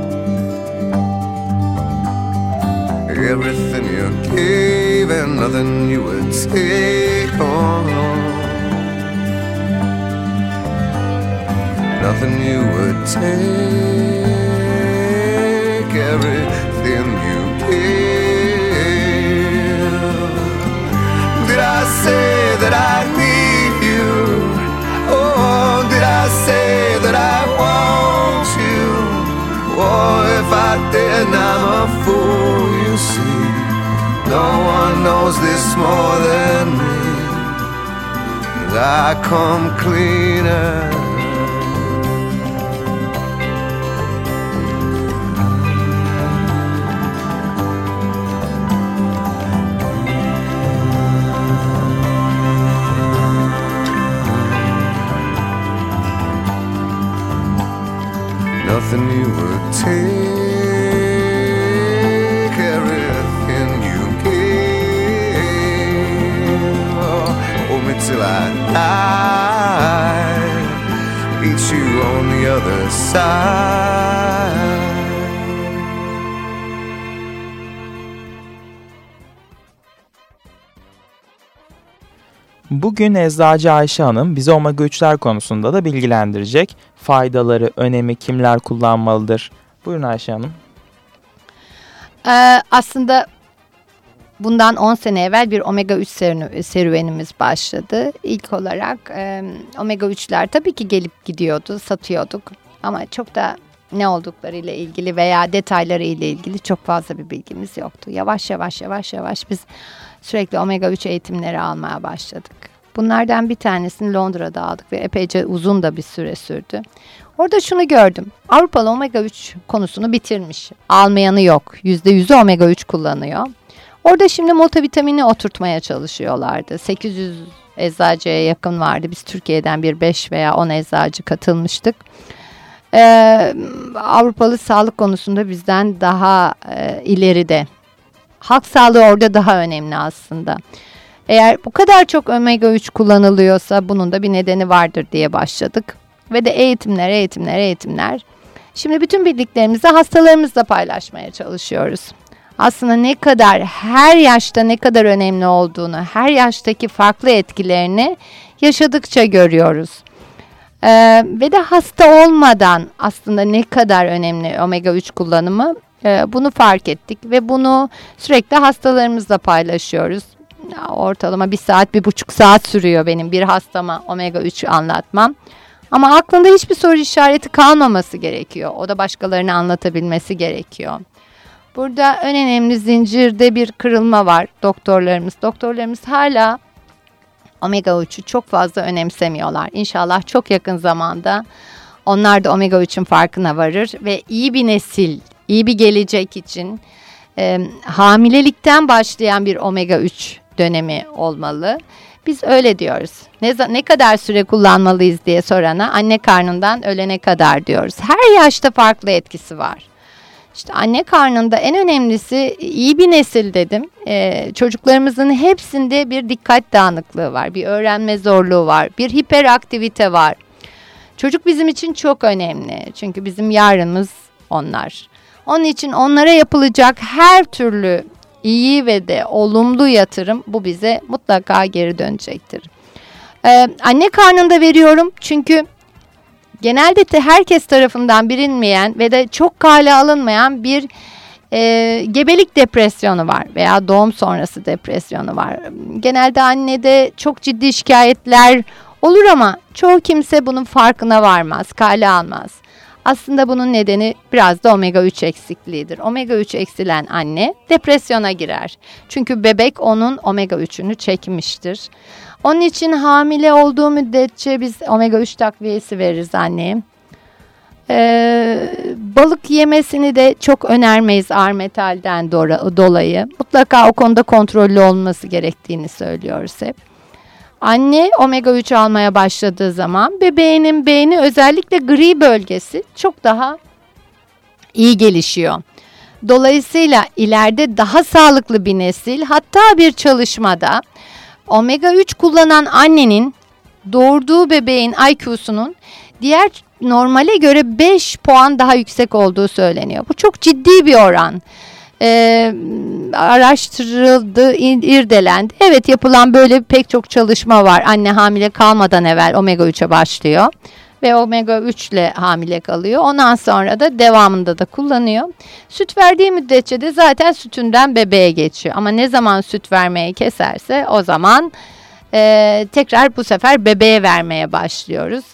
Everything you gave and nothing you would take on. Nothing you would take. Everything you gave. Did I say that I need you? Oh, did I say that I want you? Oh, if I didn't, I'm No one knows this more than me. As I come cleaner. Nothing you would take, other side. Bugün Eczacı Ayşe Hanım bizi omega 3'ler konusunda da bilgilendirecek. Faydaları, önemi, kimler kullanmalıdır? Buyurun Ayşe Hanım. Ee, aslında bundan 10 sene evvel bir omega 3 serü- serüvenimiz başladı. İlk olarak e, omega 3'ler tabii ki gelip gidiyordu, satıyorduk. Ama çok da ne olduklarıyla ilgili veya detayları ile ilgili çok fazla bir bilgimiz yoktu. Yavaş yavaş yavaş yavaş biz sürekli omega 3 eğitimleri almaya başladık. Bunlardan bir tanesini Londra'da aldık ve epeyce uzun da bir süre sürdü. Orada şunu gördüm. Avrupalı omega 3 konusunu bitirmiş. Almayanı yok. %100'ü omega 3 kullanıyor. Orada şimdi multivitamini oturtmaya çalışıyorlardı. 800 eczacıya yakın vardı. Biz Türkiye'den bir 5 veya 10 eczacı katılmıştık. Ee, Avrupalı sağlık konusunda bizden daha e, ileride. Halk sağlığı orada daha önemli aslında. Eğer bu kadar çok omega 3 kullanılıyorsa bunun da bir nedeni vardır diye başladık. Ve de eğitimler, eğitimler, eğitimler. Şimdi bütün bildiklerimizi hastalarımızla paylaşmaya çalışıyoruz. Aslında ne kadar her yaşta ne kadar önemli olduğunu, her yaştaki farklı etkilerini yaşadıkça görüyoruz. Ee, ve de hasta olmadan aslında ne kadar önemli omega 3 kullanımı e, bunu fark ettik ve bunu sürekli hastalarımızla paylaşıyoruz. Ortalama bir saat, bir buçuk saat sürüyor benim bir hastama omega 3 anlatmam. Ama aklında hiçbir soru işareti kalmaması gerekiyor. O da başkalarına anlatabilmesi gerekiyor. Burada en önemli zincirde bir kırılma var doktorlarımız. Doktorlarımız hala omega 3'ü çok fazla önemsemiyorlar. İnşallah çok yakın zamanda onlar da omega 3'ün farkına varır ve iyi bir nesil, iyi bir gelecek için e, hamilelikten başlayan bir omega 3 dönemi olmalı. Biz öyle diyoruz. Ne, ne kadar süre kullanmalıyız diye sorana anne karnından ölene kadar diyoruz. Her yaşta farklı etkisi var. İşte anne karnında en önemlisi iyi bir nesil dedim. Ee, çocuklarımızın hepsinde bir dikkat dağınıklığı var, bir öğrenme zorluğu var, bir hiperaktivite var. Çocuk bizim için çok önemli çünkü bizim yarınımız onlar. Onun için onlara yapılacak her türlü iyi ve de olumlu yatırım bu bize mutlaka geri dönecektir. Ee, anne karnında veriyorum çünkü genelde de herkes tarafından bilinmeyen ve de çok kale alınmayan bir e, gebelik depresyonu var veya doğum sonrası depresyonu var. Genelde annede çok ciddi şikayetler olur ama çoğu kimse bunun farkına varmaz, kale almaz. Aslında bunun nedeni biraz da omega 3 eksikliğidir. Omega 3 eksilen anne depresyona girer. Çünkü bebek onun omega 3'ünü çekmiştir. Onun için hamile olduğu müddetçe biz omega 3 takviyesi veririz anneye. Ee, balık yemesini de çok önermeyiz ağır metalden dolayı. Mutlaka o konuda kontrollü olması gerektiğini söylüyoruz hep. Anne omega 3 almaya başladığı zaman bebeğinin beyni özellikle gri bölgesi çok daha iyi gelişiyor. Dolayısıyla ileride daha sağlıklı bir nesil hatta bir çalışmada omega 3 kullanan annenin doğurduğu bebeğin IQ'sunun diğer normale göre 5 puan daha yüksek olduğu söyleniyor. Bu çok ciddi bir oran e, araştırıldı, irdelendi. Evet yapılan böyle pek çok çalışma var. Anne hamile kalmadan evvel omega 3'e başlıyor ve omega 3 ile hamile kalıyor. Ondan sonra da devamında da kullanıyor. Süt verdiği müddetçe de zaten sütünden bebeğe geçiyor. Ama ne zaman süt vermeye keserse o zaman e, tekrar bu sefer bebeğe vermeye başlıyoruz.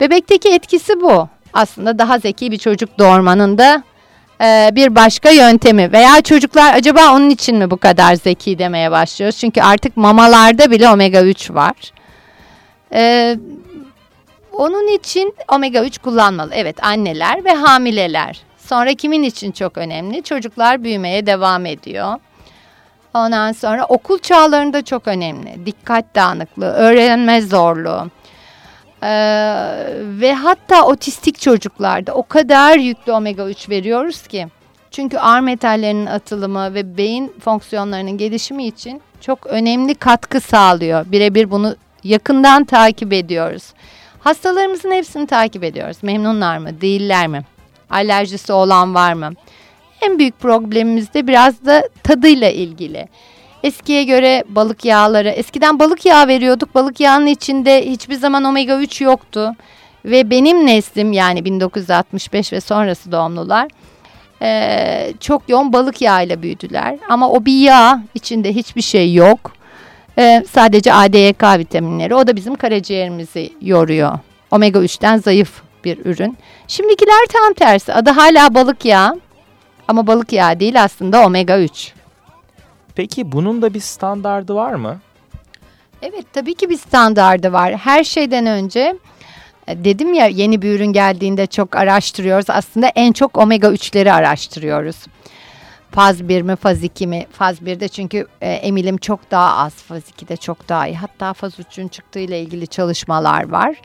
Bebekteki etkisi bu. Aslında daha zeki bir çocuk doğurmanın da e, bir başka yöntemi veya çocuklar acaba onun için mi bu kadar zeki demeye başlıyoruz? Çünkü artık mamalarda bile omega 3 var. E, onun için omega 3 kullanmalı. Evet anneler ve hamileler. Sonra kimin için çok önemli? Çocuklar büyümeye devam ediyor. Ondan sonra okul çağlarında çok önemli. Dikkat dağınıklığı, öğrenme zorluğu. Ee, ve hatta otistik çocuklarda o kadar yüklü omega 3 veriyoruz ki. Çünkü ağır metallerinin atılımı ve beyin fonksiyonlarının gelişimi için çok önemli katkı sağlıyor. Birebir bunu yakından takip ediyoruz. Hastalarımızın hepsini takip ediyoruz. Memnunlar mı, değiller mi? Alerjisi olan var mı? En büyük problemimiz de biraz da tadıyla ilgili. Eskiye göre balık yağları, eskiden balık yağı veriyorduk. Balık yağının içinde hiçbir zaman omega 3 yoktu. Ve benim neslim yani 1965 ve sonrası doğumlular çok yoğun balık yağıyla büyüdüler. Ama o bir yağ içinde hiçbir şey yok. Sadece ADYK vitaminleri. O da bizim karaciğerimizi yoruyor. Omega 3'ten zayıf bir ürün. Şimdikiler tam tersi. Adı hala balık yağı. Ama balık yağı değil aslında omega 3. Peki bunun da bir standardı var mı? Evet tabii ki bir standardı var. Her şeyden önce e, dedim ya yeni bir ürün geldiğinde çok araştırıyoruz. Aslında en çok omega 3'leri araştırıyoruz. Faz 1 mi faz 2 mi? Faz 1'de çünkü e, emilim çok daha az. Faz 2'de çok daha iyi. Hatta faz 3'ün çıktığı ile ilgili çalışmalar var.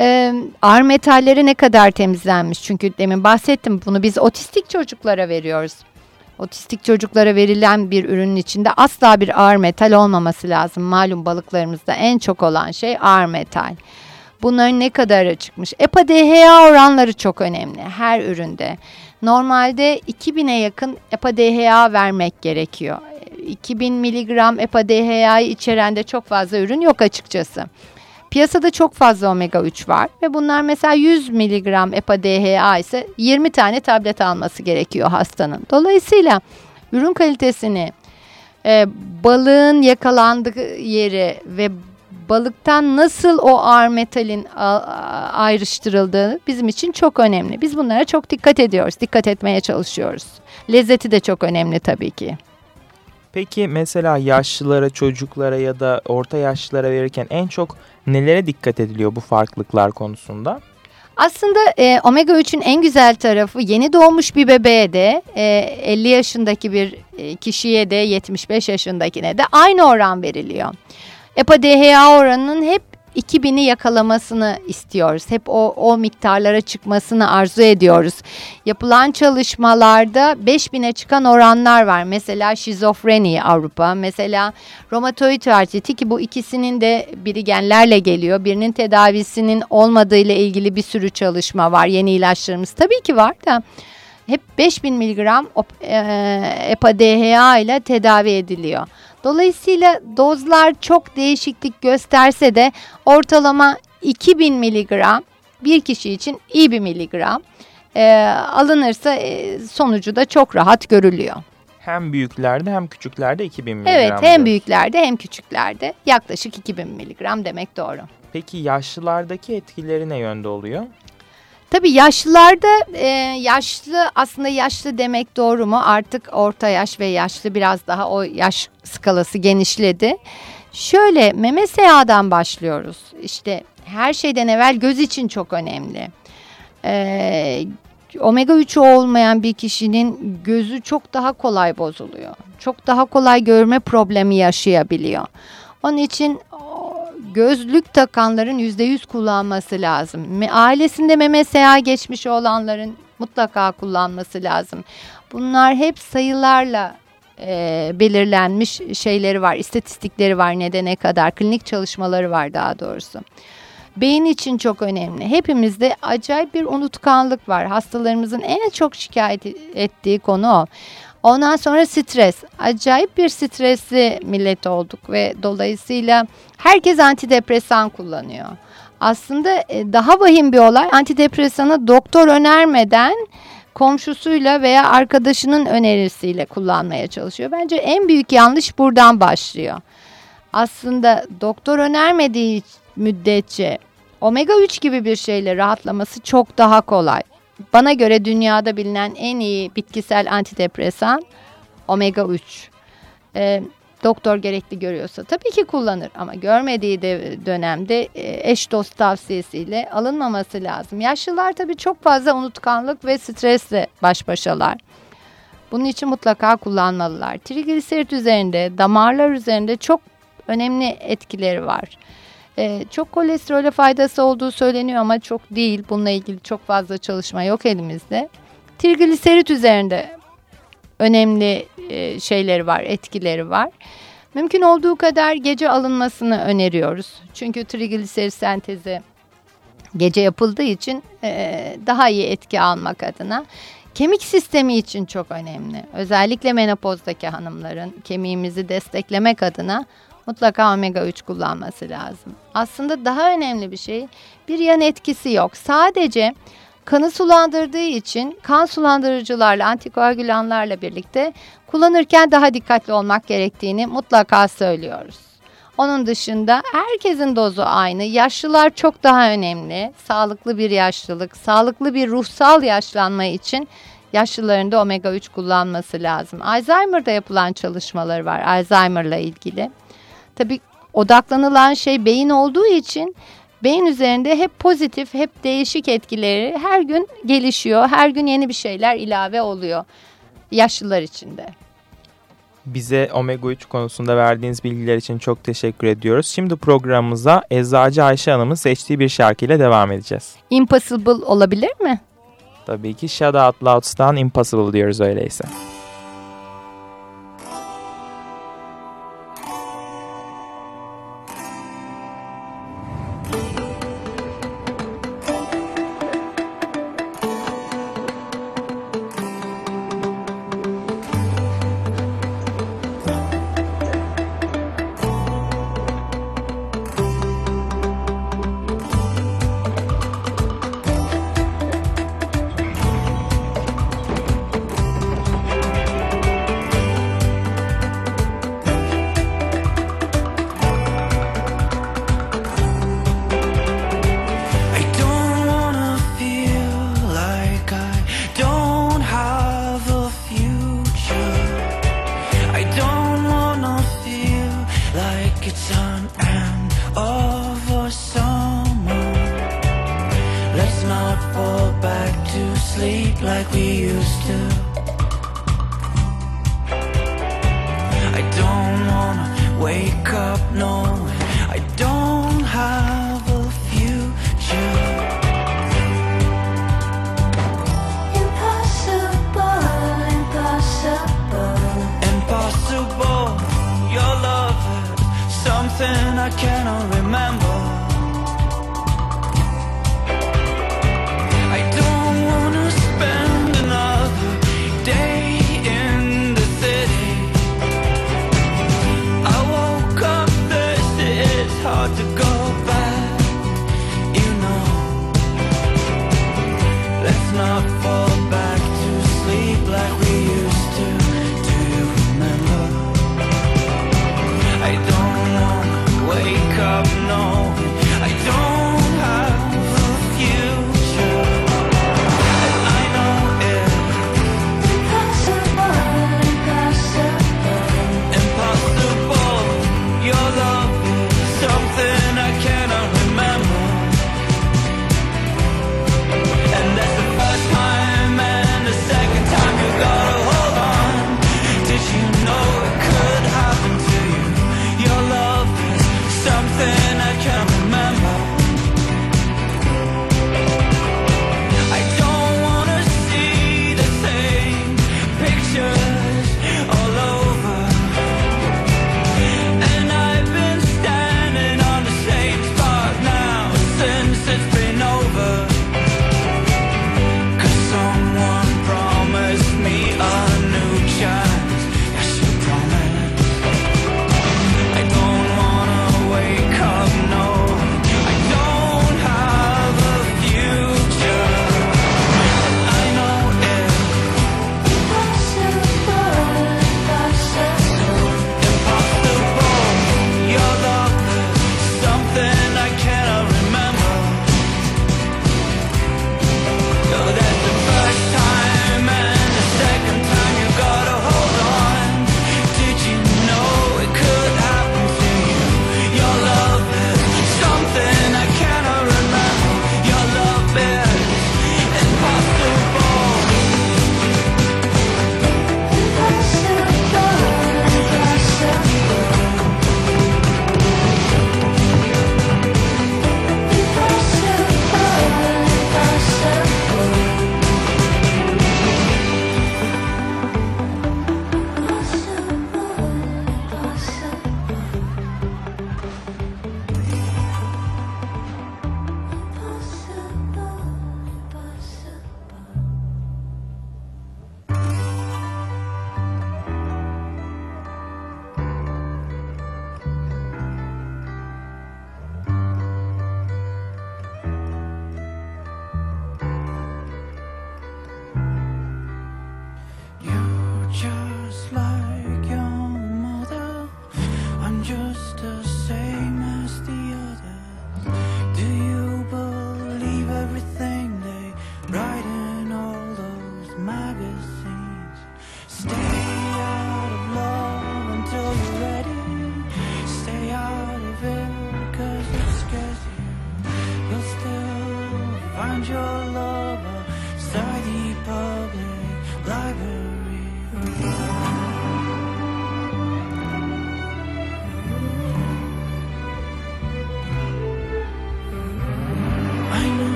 E, ağır metalleri ne kadar temizlenmiş? Çünkü demin bahsettim bunu biz otistik çocuklara veriyoruz. Otistik çocuklara verilen bir ürünün içinde asla bir ağır metal olmaması lazım. Malum balıklarımızda en çok olan şey ağır metal. Bunların ne kadarı çıkmış? EPA DHA oranları çok önemli her üründe. Normalde 2000'e yakın EPA DHA vermek gerekiyor. 2000 miligram EPA DHA'yı içeren de çok fazla ürün yok açıkçası. Piyasada çok fazla omega 3 var ve bunlar mesela 100 miligram EPA DHA ise 20 tane tablet alması gerekiyor hastanın. Dolayısıyla ürün kalitesini e, balığın yakalandığı yeri ve balıktan nasıl o ağır metalin ayrıştırıldığı bizim için çok önemli. Biz bunlara çok dikkat ediyoruz, dikkat etmeye çalışıyoruz. Lezzeti de çok önemli tabii ki. Peki mesela yaşlılara, çocuklara ya da orta yaşlılara verirken en çok nelere dikkat ediliyor bu farklılıklar konusunda? Aslında e, omega 3'ün en güzel tarafı yeni doğmuş bir bebeğe de e, 50 yaşındaki bir e, kişiye de 75 yaşındakine de aynı oran veriliyor. EPA DHA oranının hep 2000'i yakalamasını istiyoruz. Hep o, o miktarlara çıkmasını arzu ediyoruz. Yapılan çalışmalarda 5000'e çıkan oranlar var. Mesela şizofreni Avrupa, mesela romatoid artriti ki bu ikisinin de biri genlerle geliyor. Birinin tedavisinin olmadığı ile ilgili bir sürü çalışma var. Yeni ilaçlarımız tabii ki var da hep 5000 miligram EPA-DHA ile tedavi ediliyor. Dolayısıyla dozlar çok değişiklik gösterse de ortalama 2000 miligram bir kişi için iyi bir miligram e, alınırsa e, sonucu da çok rahat görülüyor. Hem büyüklerde hem küçüklerde 2000 miligram. Evet hem büyüklerde hem küçüklerde yaklaşık 2000 miligram demek doğru. Peki yaşlılardaki etkileri ne yönde oluyor? Tabii yaşlılarda e, yaşlı aslında yaşlı demek doğru mu? Artık orta yaş ve yaşlı biraz daha o yaş skalası genişledi. Şöyle meme seyahadan başlıyoruz. İşte her şeyden evvel göz için çok önemli. Ee, omega 3'ü olmayan bir kişinin gözü çok daha kolay bozuluyor. Çok daha kolay görme problemi yaşayabiliyor. Onun için gözlük takanların yüzde yüz kullanması lazım. Ailesinde MMSA geçmiş olanların mutlaka kullanması lazım. Bunlar hep sayılarla e, belirlenmiş şeyleri var, istatistikleri var ne de ne kadar, klinik çalışmaları var daha doğrusu. Beyin için çok önemli. Hepimizde acayip bir unutkanlık var. Hastalarımızın en çok şikayet ettiği konu o. Ondan sonra stres. Acayip bir stresli millet olduk ve dolayısıyla herkes antidepresan kullanıyor. Aslında e, daha vahim bir olay antidepresanı doktor önermeden komşusuyla veya arkadaşının önerisiyle kullanmaya çalışıyor. Bence en büyük yanlış buradan başlıyor. Aslında doktor önermediği müddetçe omega 3 gibi bir şeyle rahatlaması çok daha kolay. Bana göre dünyada bilinen en iyi bitkisel antidepresan omega 3. Ee, doktor gerekli görüyorsa tabii ki kullanır ama görmediği de dönemde e, eş dost tavsiyesiyle alınmaması lazım. Yaşlılar tabii çok fazla unutkanlık ve stresle baş başalar. Bunun için mutlaka kullanmalılar. Trigliserit üzerinde, damarlar üzerinde çok önemli etkileri var. Ee, çok kolesterole faydası olduğu söyleniyor ama çok değil. Bununla ilgili çok fazla çalışma yok elimizde. Trigliserit üzerinde önemli e, şeyleri var, etkileri var. Mümkün olduğu kadar gece alınmasını öneriyoruz. Çünkü trigliserit sentezi gece yapıldığı için e, daha iyi etki almak adına. Kemik sistemi için çok önemli. Özellikle menopozdaki hanımların kemiğimizi desteklemek adına mutlaka omega 3 kullanması lazım. Aslında daha önemli bir şey bir yan etkisi yok. Sadece kanı sulandırdığı için kan sulandırıcılarla antikoagülanlarla birlikte kullanırken daha dikkatli olmak gerektiğini mutlaka söylüyoruz. Onun dışında herkesin dozu aynı. Yaşlılar çok daha önemli. Sağlıklı bir yaşlılık, sağlıklı bir ruhsal yaşlanma için yaşlıların da omega 3 kullanması lazım. Alzheimer'da yapılan çalışmalar var Alzheimer'la ilgili. Tabii odaklanılan şey beyin olduğu için beyin üzerinde hep pozitif, hep değişik etkileri her gün gelişiyor. Her gün yeni bir şeyler ilave oluyor yaşlılar için de. Bize omega 3 konusunda verdiğiniz bilgiler için çok teşekkür ediyoruz. Şimdi programımıza Eczacı Ayşe Hanım'ın seçtiği bir şarkıyla devam edeceğiz. Impossible olabilir mi? Tabii ki Shout Out Louds'tan Impossible diyoruz öyleyse.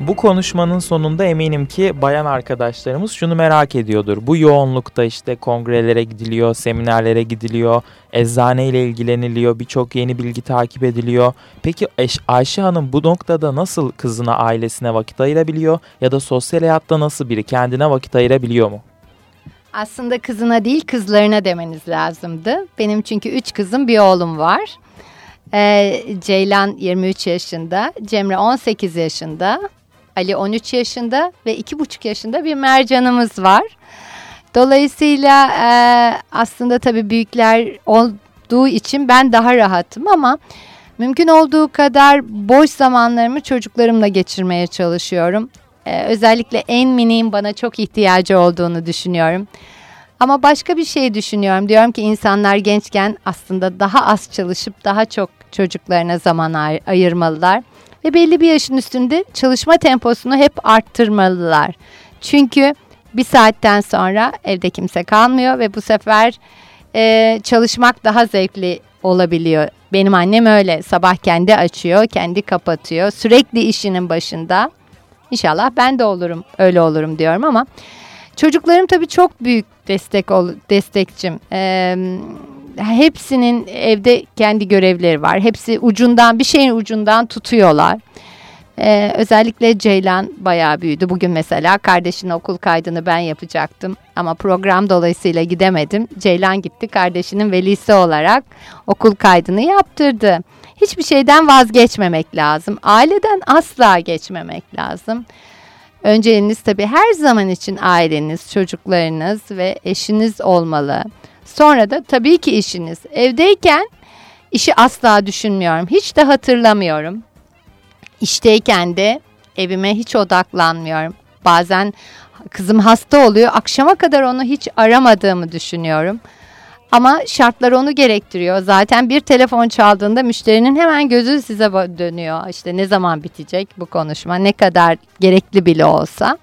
Bu konuşmanın sonunda eminim ki bayan arkadaşlarımız şunu merak ediyordur. Bu yoğunlukta işte kongrelere gidiliyor, seminerlere gidiliyor, eczane ile ilgileniliyor, birçok yeni bilgi takip ediliyor. Peki Ayşe Hanım bu noktada nasıl kızına, ailesine vakit ayırabiliyor ya da sosyal hayatta nasıl biri kendine vakit ayırabiliyor mu? Aslında kızına değil kızlarına demeniz lazımdı. Benim çünkü üç kızım bir oğlum var. Ee, Ceylan 23 yaşında, Cemre 18 yaşında, Ali 13 yaşında ve 2,5 yaşında bir mercanımız var. Dolayısıyla e, aslında tabii büyükler olduğu için ben daha rahatım ama mümkün olduğu kadar boş zamanlarımı çocuklarımla geçirmeye çalışıyorum. Ee, özellikle en miniğin bana çok ihtiyacı olduğunu düşünüyorum. Ama başka bir şey düşünüyorum. Diyorum ki insanlar gençken aslında daha az çalışıp daha çok çocuklarına zaman ay- ayırmalılar. Ve belli bir yaşın üstünde çalışma temposunu hep arttırmalılar. Çünkü bir saatten sonra evde kimse kalmıyor ve bu sefer e, çalışmak daha zevkli olabiliyor. Benim annem öyle sabah kendi açıyor, kendi kapatıyor. Sürekli işinin başında. İnşallah ben de olurum, öyle olurum diyorum ama çocuklarım tabii çok büyük destek ol, destekçim. Ee, hepsinin evde kendi görevleri var. Hepsi ucundan bir şeyin ucundan tutuyorlar. Ee, özellikle Ceylan bayağı büyüdü. Bugün mesela kardeşinin okul kaydını ben yapacaktım. Ama program dolayısıyla gidemedim. Ceylan gitti kardeşinin velisi olarak okul kaydını yaptırdı. Hiçbir şeyden vazgeçmemek lazım. Aileden asla geçmemek lazım. Önceliğiniz tabii her zaman için aileniz, çocuklarınız ve eşiniz olmalı. Sonra da tabii ki işiniz. Evdeyken işi asla düşünmüyorum. Hiç de hatırlamıyorum. İşteyken de evime hiç odaklanmıyorum. Bazen kızım hasta oluyor. Akşama kadar onu hiç aramadığımı düşünüyorum. Ama şartlar onu gerektiriyor. Zaten bir telefon çaldığında müşterinin hemen gözü size dönüyor. İşte ne zaman bitecek bu konuşma, ne kadar gerekli bile olsa.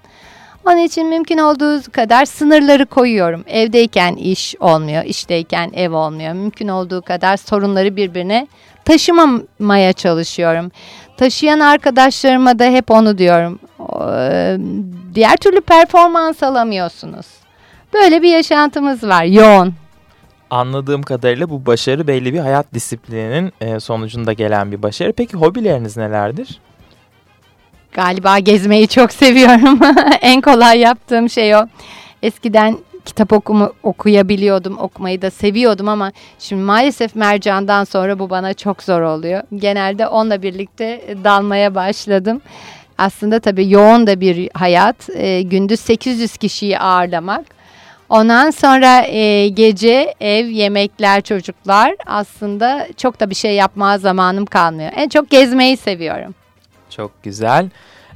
Onun için mümkün olduğu kadar sınırları koyuyorum. Evdeyken iş olmuyor, işteyken ev olmuyor. Mümkün olduğu kadar sorunları birbirine taşımamaya çalışıyorum. Taşıyan arkadaşlarıma da hep onu diyorum. Diğer türlü performans alamıyorsunuz. Böyle bir yaşantımız var, yoğun. Anladığım kadarıyla bu başarı belli bir hayat disiplininin e, sonucunda gelen bir başarı. Peki hobileriniz nelerdir? Galiba gezmeyi çok seviyorum. en kolay yaptığım şey o. Eskiden kitap okumu okuyabiliyordum, okumayı da seviyordum ama şimdi maalesef Mercan'dan sonra bu bana çok zor oluyor. Genelde onunla birlikte dalmaya başladım. Aslında tabii yoğun da bir hayat. E, gündüz 800 kişiyi ağırlamak. Ondan sonra e, gece ev, yemekler, çocuklar aslında çok da bir şey yapmaya zamanım kalmıyor. En çok gezmeyi seviyorum. Çok güzel.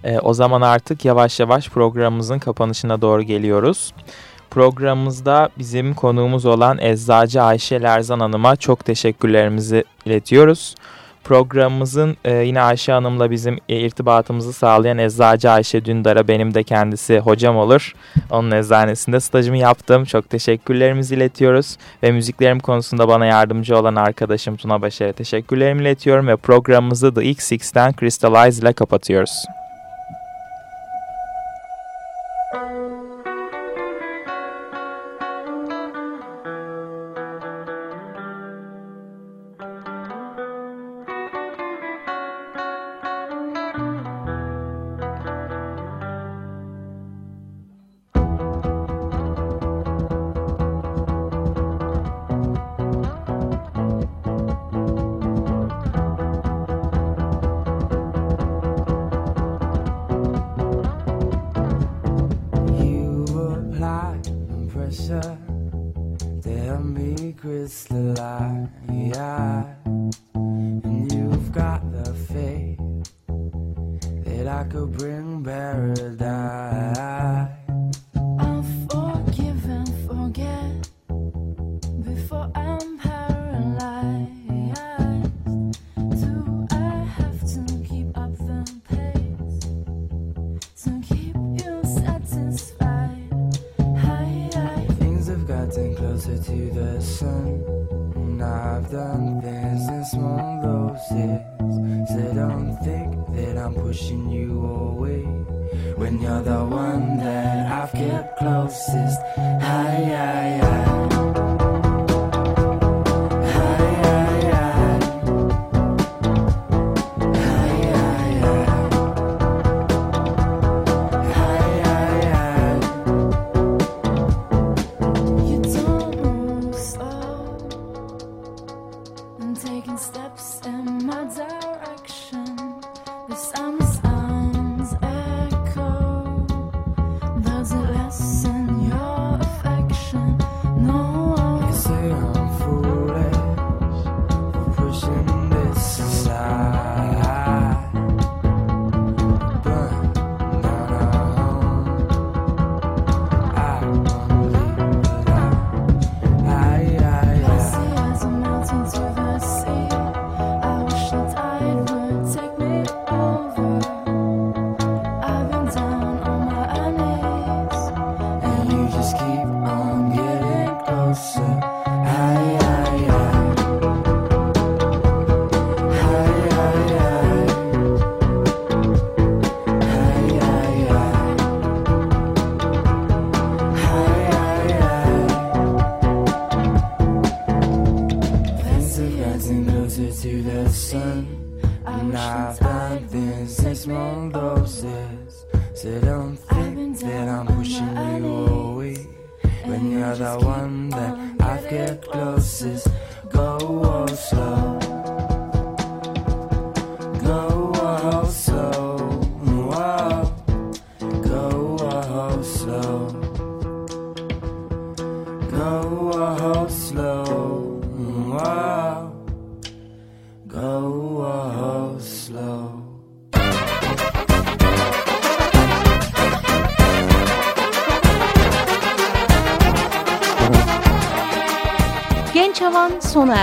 E, o zaman artık yavaş yavaş programımızın kapanışına doğru geliyoruz. Programımızda bizim konuğumuz olan Eczacı Ayşe Lerzan Hanım'a çok teşekkürlerimizi iletiyoruz. Programımızın e, yine Ayşe Hanım'la bizim e, irtibatımızı sağlayan Eczacı Ayşe Dündar'a benim de kendisi hocam olur. Onun eczanesinde stajımı yaptım. Çok teşekkürlerimizi iletiyoruz. Ve müziklerim konusunda bana yardımcı olan arkadaşım Tuna Başar'a teşekkürlerimi iletiyorum. Ve programımızı The X6'ten Crystallize ile kapatıyoruz.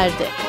Genç Havan sona erdi.